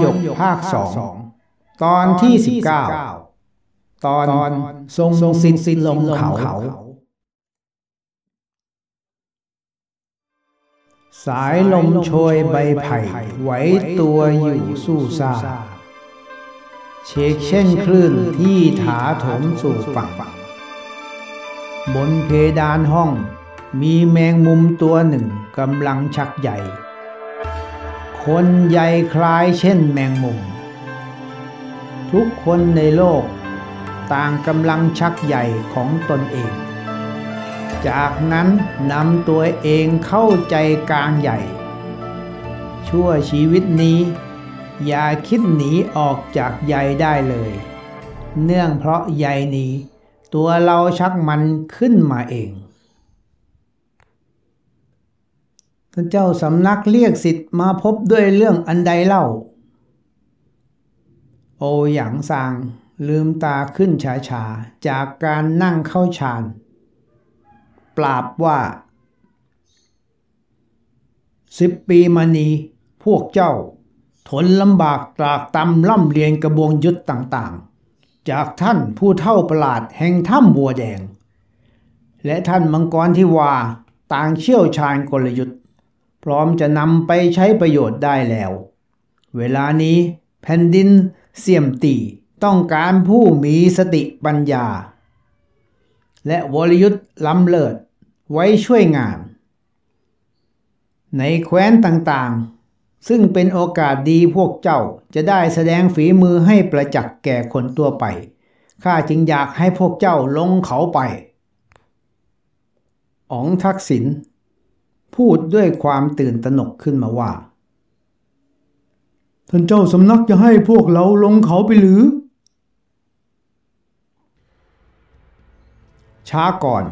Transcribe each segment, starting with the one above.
หยกภาคสองตอนที่สิบเก้าตอนทรงสิทธิ์ลงเขา สายลมโชยใบไผ่ไหวตัวอยู่สู้ซาเชกเช่นคลื่นที่ถาโถมสู่ฝั่ง บนเพดานห้องมีแมงมุมตัวหนึ่งกำลังชักใหญ่ คนใหญ่คล้ายเช่นแมงมุม ทุกคนในโลกต่างกำลังชักใหญ่ของตนเอง จากนั้นนำตัวเองเข้าใจกลางใหญ่ ชั่วชีวิตนี้ อย่าคิดหนีออกจากใยได้เลย เนื่องเพราะใยนี้ ตัวเราชักมันขึ้นมาเอง ท่านเจ้าสำนักเรียกสิทธิ์มาพบด้วยเรื่องอันใดเล่า โอหยางซางลืมตาขึ้นช้าจากการนั่งเข้าฌาน ปราบว่าสิบปีมานี้พวกเจ้า ทนลำบากตรากตำล่ำเรียนกระบวงยุทธต่างๆ จากท่านผู้เท่าประหลาดแห่งถ้ำบัวแดง และท่านมังกรที่ว่าต่างเชี่ยวชาญกลยุทธ์ พร้อมจะนำไปใช้ประโยชน์ได้แล้ว เวลานี้แผ่นดินเสี่ยมตีต้องการผู้มีสติปัญญา และวรยุทธ์ล้ำเลิศไว้ช่วยงาน ในแคว้นต่างๆ ซึ่งเป็นโอกาสดีพวกเจ้าจะได้แสดงฝีมือให้ประจักษ์แก่คนตัวไป ข้าจึงอยากให้พวกเจ้าลงเขาไป อ๋องทักษิณ พูดด้วยความตื่นตระหนกขึ้นมาว่า ท่านเจ้าสำนักจะให้พวกเราลงเขาไปหรือ ช้าก่อน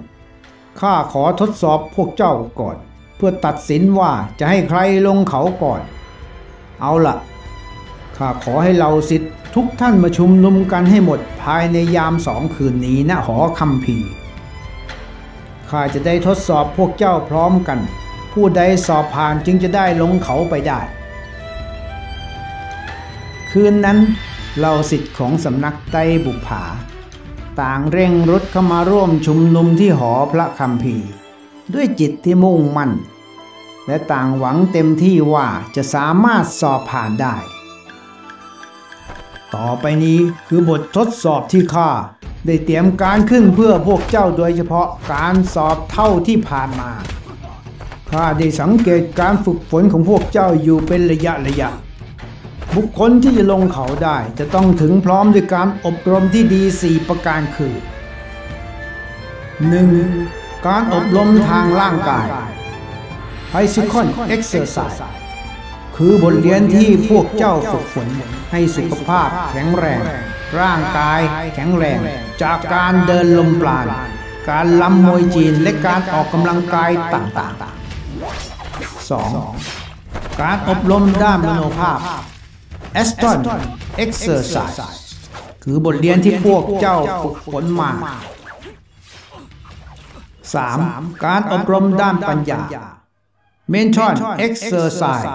ข้าขอทดสอบพวกเจ้าก่อน เพื่อตัดสินว่าจะให้ใครลงเขาก่อน เอาละข้าขอให้เราสิทธิ์ทุกท่านมาชุมนุมกันให้หมดภายในยามสองคืนนี้ณหอคำพีร์ข้าจะได้ทดสอบพวกเจ้าพร้อมกัน ผู้ใดสอบผ่านจึงจะได้ลงเขาไปได้ คืนนั้นเราสิทธิ์ของสำนักไต้บุภาต่างเร่งรุดเข้ามาร่วมชุมนุมที่หอพระคำพีด้วยจิตที่มุ่งมั่น และต่างหวังเต็มที่ว่าจะสามารถสอบผ่านได้ ต่อไปนี้คือบททดสอบที่ข้าได้เตรียมการขึ้นเพื่อพวกเจ้าโดยเฉพาะการสอบเท่าที่ผ่านมา ข้าได้สังเกตการฝึกฝนของพวกเจ้าอยู่เป็นระยะระยะ บุคคลที่จะลงเขาได้จะต้องถึงพร้อมด้วยการอบรมที่ดี 4 ประการคือ 1. การอบรมทางร่างกาย Physical Exercise คือบทเรียนที่พวกเจ้าฝึกฝนให้สุขภาพแข็งแรง ร่างกายแข็งแรง จากการเดินลมปราณการล้ำมวยจีนและการออกกำลังกายต่างๆ 2. การอบรมด้านมโนภาพ Aston Exercise คือบทเรียนที่พวกเจ้าฝึกฝนมา 3. การอบรมด้านปัญญา Menton Exercise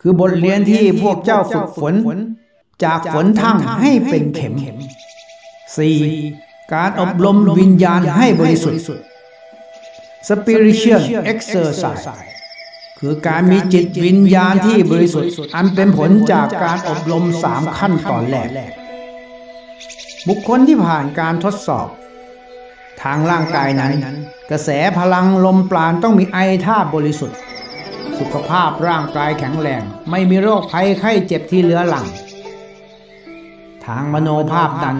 คือบทเรียนที่พวกเจ้าฝึกฝน จากฝนทั้งให้เป็นเข็ม 4. การอบรมวิญญาณให้บริสุทธิ์ Spiritual Exercise คือการมีจิตวิญญาณที่บริสุทธิ์ อันเป็นผลจากการอบรมสามขั้นตอนแรก บุคคลที่ผ่านการทดสอบ ทางร่างกายนั้น กระแสพลังลมปราณต้องมีไอธาบริสุทธิ์ สุขภาพร่างกายแข็งแรง ไม่มีโรคภัยไข้เจ็บที่เหลือหลัง ทางมโนภาพนั้น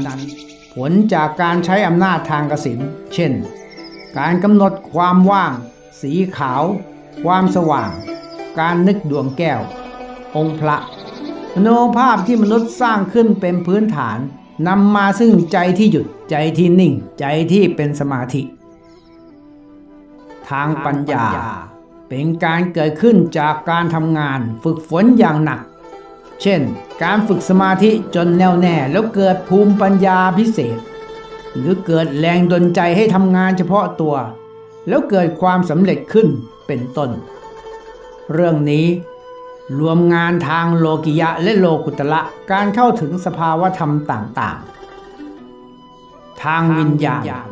ผลจากการใช้อำนาจทางกสิน เช่น การกำหนดความว่าง สีขาว ความสว่าง การนึกดวงแก้ว องค์พระ มโนภาพที่มนุษย์สร้างขึ้นเป็นพื้นฐานนำมาซึ่งใจที่หยุดใจที่นิ่ง ใจที่เป็นสมาธิ ทางปัญญาเป็นการเกิดขึ้นจากการทำงานฝึกฝนอย่างหนัก เช่น การฝึกสมาธิจนแน่วแน่แล้วเกิดภูมิปัญญาพิเศษ หรือเกิดแรงดลใจให้ทำงานเฉพาะตัว แล้วเกิดความสำเร็จขึ้น เป็นต้น เรื่องนี้รวมงานทางโลกิยะและโลกุตละการเข้าถึงสภาวธรรมต่างๆ ทางวิญญาณ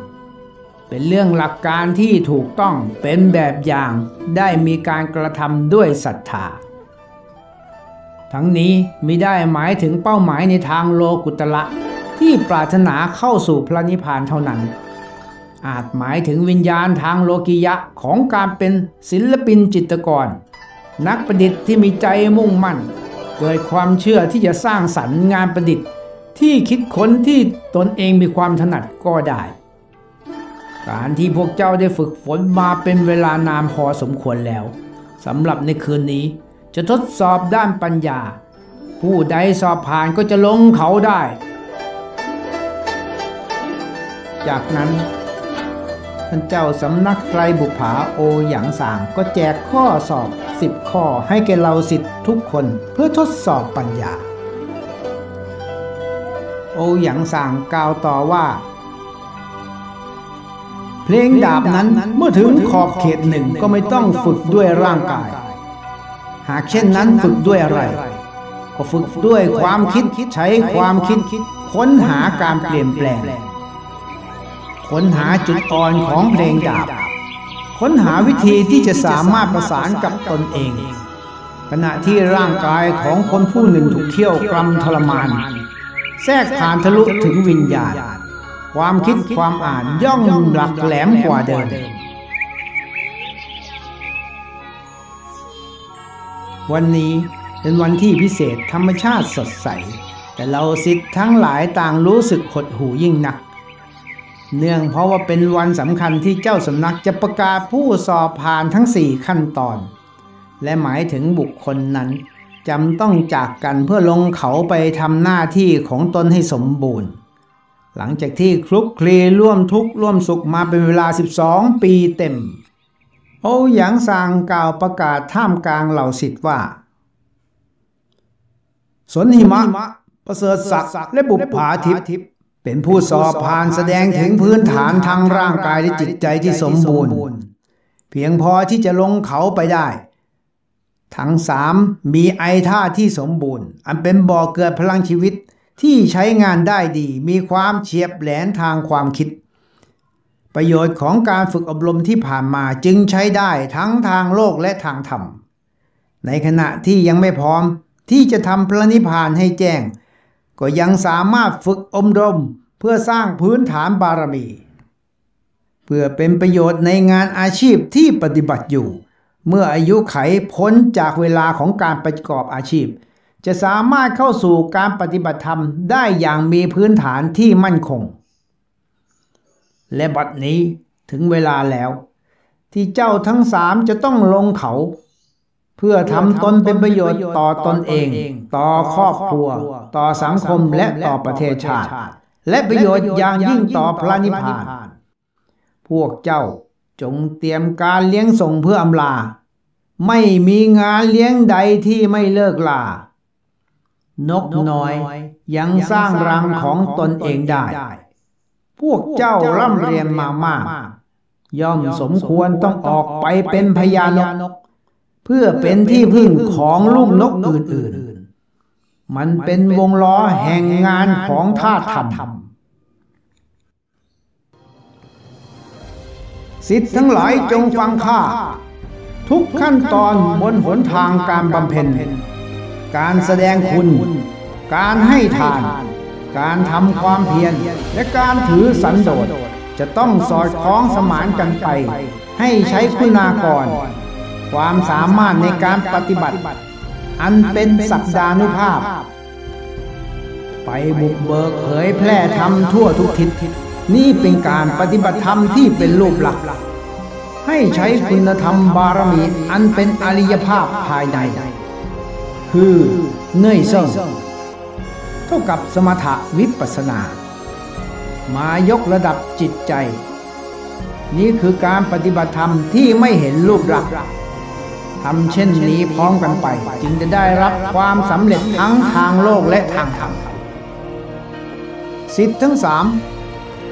เป็นเรื่องหลักการที่ถูกต้องเป็นแบบอย่างได้มีการกระทำด้วยศรัทธา ทั้งนี้มิได้หมายถึงเป้าหมายในทางโลกุตละที่ปรารถนาเข้าสู่พระนิพพานเท่านั้น อาจหมายถึงวิญญาณทางโลกิยะของการเป็นศิลปินจิตรกร นักประดิษฐ์ที่มีใจมุ่งมั่น เกิดความเชื่อที่จะสร้างสรรค์งานประดิษฐ์ ที่คิดค้นที่ตนเองมีความถนัดก็ได้ การที่พวกเจ้าได้ฝึกฝนมาเป็นเวลานานพอสมควรแล้วสำหรับในคืนนี้จะทดสอบด้านปัญญา ผู้ใดสอบผ่านก็จะลงเขาได้ จากนั้น ท่านเจ้าสำนักไตรบุภาโอหยางสางก็แจกข้อสอบสิบข้อให้แก่เราสิทธิ์ทุกคนเพื่อทดสอบปัญญา โอหยางสางกล่าวต่อว่า เพลงดาบนั้นเมื่อถึงขอบเขตหนึ่งก็ไม่ต้องฝึกด้วยร่างกาย หากเช่นนั้นฝึกด้วยอะไร ก็ฝึกด้วยความคิดใช้ความคิดค้นหาการเปลี่ยนแปลง ค้นหาจุดอ่อนของเพลงดาบ ค้นหาวิธีที่จะสามารถประสานกับตนเอง ขณะที่ร่างกายของคนผู้หนึ่งถูกเที่ยวกรำทรมาน แทรกผ่านทะลุถึงวิญญาณ ความคิดความอ่านย่อมหลักแหลมกว่าเดิมวันนี้เป็นวันที่พิเศษธรรมชาติสดใส แต่เราสิทธิ์ทั้งหลายต่างรู้สึกหดหูยิ่งนัก เนื่องเพราะว่าเป็นวันสำคัญที่เจ้าสำนักจะประกาศผู้สอบผ่านทั้งสี่ขั้นตอน และหมายถึงบุคคลนั้นจำต้องจากกันเพื่อลงเขาไปทำหน้าที่ของตนให้สมบูรณ์ หลังจากที่คลุกคลีร่วมทุกข์ร่วมสุขมาเป็นเวลา 12 ปีเต็ม โอ้หยางซางกล่าวประกาศท่ามกลางเหล่าสิทธิ์ว่า สนหิมะ ประเสริฐศักดิ์และบุปผาทิพย์ เป็นผู้สอบผ่านแสดงถึงพื้นฐานทางร่างกายและจิตใจที่สมบูรณ์ เพียงพอที่จะลงเขาไปได้ ทั้งสามมีไอท่าที่สมบูรณ์ อันเป็นบ่อเกิดพลังชีวิตที่ใช้งานได้ดี มีความเฉียบแหลมทางความคิด ประโยชน์ของการฝึกอบรมที่ผ่านมาจึงใช้ได้ทั้งทางโลกและทางธรรม ในขณะที่ยังไม่พร้อมที่จะทำพระนิพพานให้แจ้ง ก็ยังสามารถฝึกอมรมเพื่อสร้างพื้นฐานบารมี เพื่อเป็นประโยชน์ในงานอาชีพที่ปฏิบัติอยู่ เมื่ออายุไขพ้นจากเวลาของการประกอบอาชีพ จะสามารถเข้าสู่การปฏิบัติธรรมได้อย่างมีพื้นฐานที่มั่นคง และบัดนี้ถึงเวลาแล้ว ที่เจ้าทั้งสามจะต้องลงเขา พื่อทำตนเป็นประโยชน์ต่อตนเอง ต่อครอบครัว ต่อสังคมและต่อประเทศชาติ และประโยชน์อย่างยิ่งต่อพระนิพพาน พวกเจ้าจงเตรียมการเลี้ยงส่งเพื่ออำลา ไม่มีงานเลี้ยงใดที่ไม่เลิกลา นกน้อยยังสร้างรังของตนเองได้ พวกเจ้าร่ำเรียนมามาก ย่อมสมควรต้องออกไปเป็นพญานก เพื่อเป็นที่พึ่งของลูกนกอื่นๆ มันเป็นวงล้อแห่งงานของธาตุธรรมสิทธิ์ทั้งหลายจงฟังข้าทุกขั้นตอนบนหนทางการบำเพ็ญ การแสดงคุณ การให้ทาน การทำความเพียรและการถือสันโดษจะต้องสอดคล้องสมานกันไป ให้ใช้คุณากร ความสามารถในการปฏิบัติ อันเป็นศักดานุภาพ ไปบุกเบิกเผยแพร่ธรรมทั่วทุกทิศนี่เป็นการปฏิบัติธรรมที่เป็นรูปหลัก ให้ใช้คุณธรรมบารมีอันเป็นอริยภาพภายใน คือเนื่อยเซิงเท่ากับสมถะวิปัสนา มายกระดับจิตใจ นี่คือการปฏิบัติธรรมที่ไม่เห็นรูปหลัก ทำเช่นนี้พร้อมกันไป จึงจะได้รับความสำเร็จทั้งทางโลกและทางธรรมสิทธิ์ทั้งสาม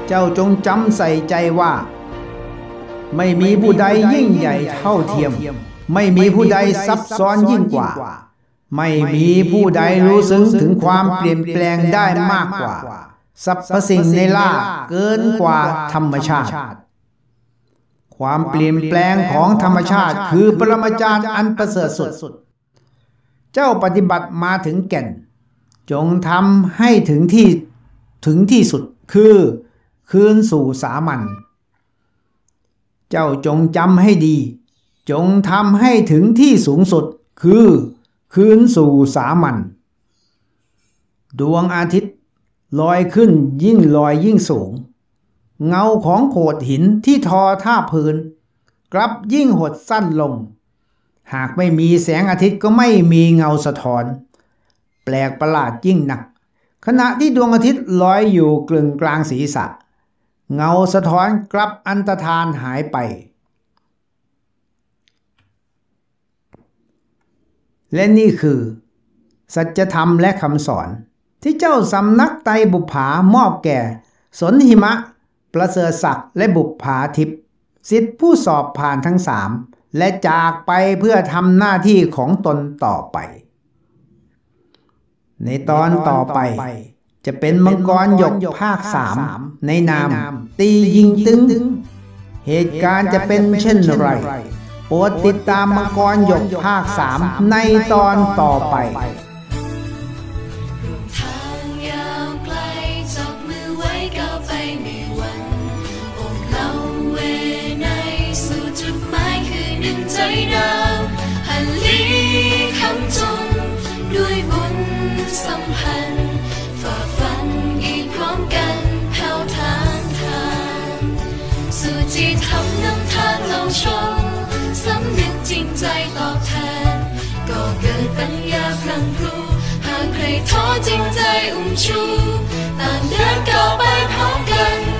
เจ้าจงจำใส่ใจว่า ไม่มีผู้ใดยิ่งใหญ่เท่าเทียม ไม่มีผู้ใดซับซ้อนยิ่งกว่า ไม่มีผู้ใดรู้ซึ้งถึงความเปลี่ยนแปลงได้มากกว่าสรรพสิ่งในล่าเกินกว่าธรรมชาติ ความเปลี่ยนแปลงของธรรมชาติคือปรมาจารย์อันประเสริฐสุด เจ้าปฏิบัติมาถึงแก่น จงทำให้ถึงที่ถึงที่สุดคือคืนสู่สามัญเจ้าจงจำให้ดี จงทำให้ถึงที่สูงสุดคือคืนสู่สามัญดวงอาทิตย์ลอยขึ้นยิ่งลอยยิ่งสูง เงาของโขดหินที่ทอท่าพื้น กลับยิ่งหดสั้นลง หากไม่มีแสงอาทิตย์ก็ไม่มีเงาสะท้อน แปลกประหลาดยิ่งหนัก ขณะที่ดวงอาทิตย์ลอยอยู่กลึงกลางศีรษะ เงาสะท้อนกลับอันตรธานหายไป และนี่คือ สัจธรรมและคำสอนที่เจ้าสำนักไตบุภามอบแก่ สนหิมะ ประเสริฐศักดิ์และบุพภาทิพย์สิทธิผู้สอบผ่านทั้งสามและจากไปเพื่อทำหน้าที่ของตนต่อไป ในตอนต่อไป จะเป็นมังกรหยกภาคสามในนามตียิงตึง เหตุการณ์จะเป็นเช่นไรโปรดติดตามมังกรหยกภาคสามในตอนต่อไป ดาวหันลีคำจนด้วยบุญสัมพันธ์ฝ่าฟันอีกพร้อมกันแผ่วทางทางสู่ที่ทำนำทางเราชมสำนึกจริงใจตอบแทน ก็เกิดปัญญาพลังพรูหากใครท้อจริงใจอุ้มชูต่างเดินก้าวไปพบกัน